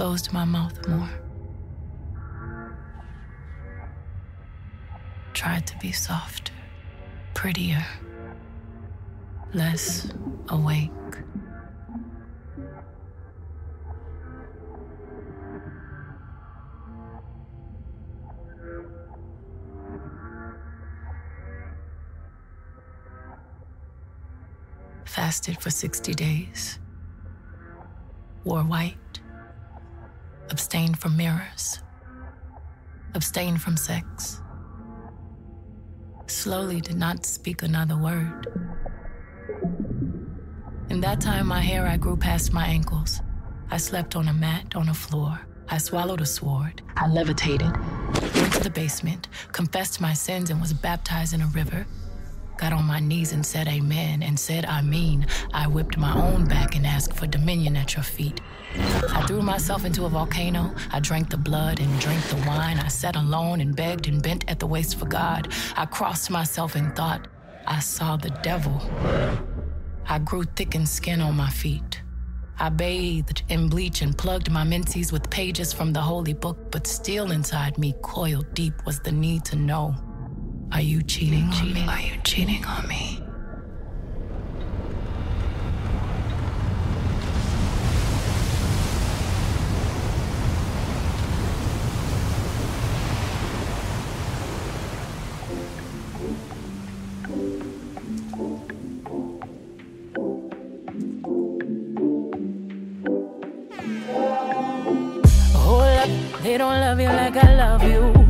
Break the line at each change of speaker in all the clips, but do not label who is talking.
closed my mouth more. Tried to be softer, prettier, less awake. Fasted for 60 days. Wore white. Abstained from mirrors. Abstained from sex. Slowly did not speak another word. In that time, my hair I grew past my ankles. I slept on a mat on a floor. I swallowed a sword. I levitated, went to the basement, confessed my sins, and was baptized in a river got on my knees and said amen and said I mean. I whipped my own back and asked for dominion at your feet. I threw myself into a volcano. I drank the blood and drank the wine. I sat alone and begged and bent at the waist for God. I crossed myself and thought I saw the devil. I grew thick in skin on my feet. I bathed in bleach and plugged my menses with pages from the holy book, but still inside me, coiled deep, was the need to know. Are you cheating on me? Are you cheating on me? They don't love you like I love you.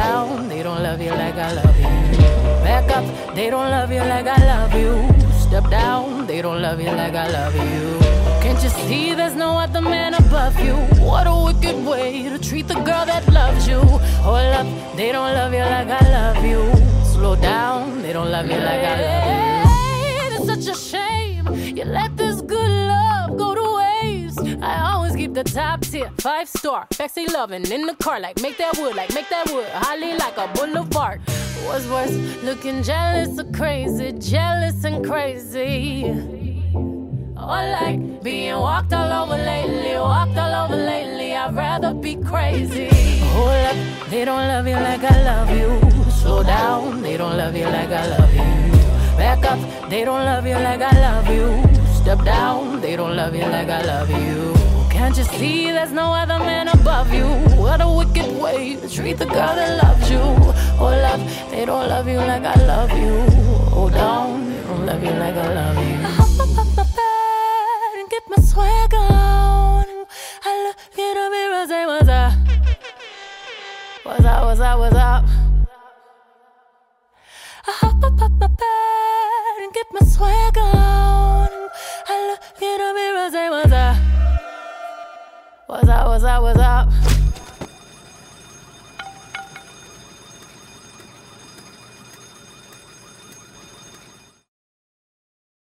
Down, they don't love you like I love you. Back up, they don't love you like I love you. Step down, they don't love you like I love you. Can't you see there's no other man above you? What a wicked way to treat the girl that loves you. Hold up, they don't love you like I love you slow down. They don't love you like I love you. It's such a shame you let the top tier, five star, sexy loving in the car, like make that wood, like make that wood, holly like a boulevard. What's worse, looking jealous or crazy, jealous and crazy. Or like being walked all over lately, walked all over lately. I'd rather be crazy. Hold up, they don't love you like I love you slow down. They don't love you like I love you. Back up, they don't love you like I love you. Step down, they don't love you like I love you. Can't you see there's no other man above you? What a wicked way to treat the girl that loves you. Oh, love, they don't love you like I love you. Oh, Down, they don't love you like I love you.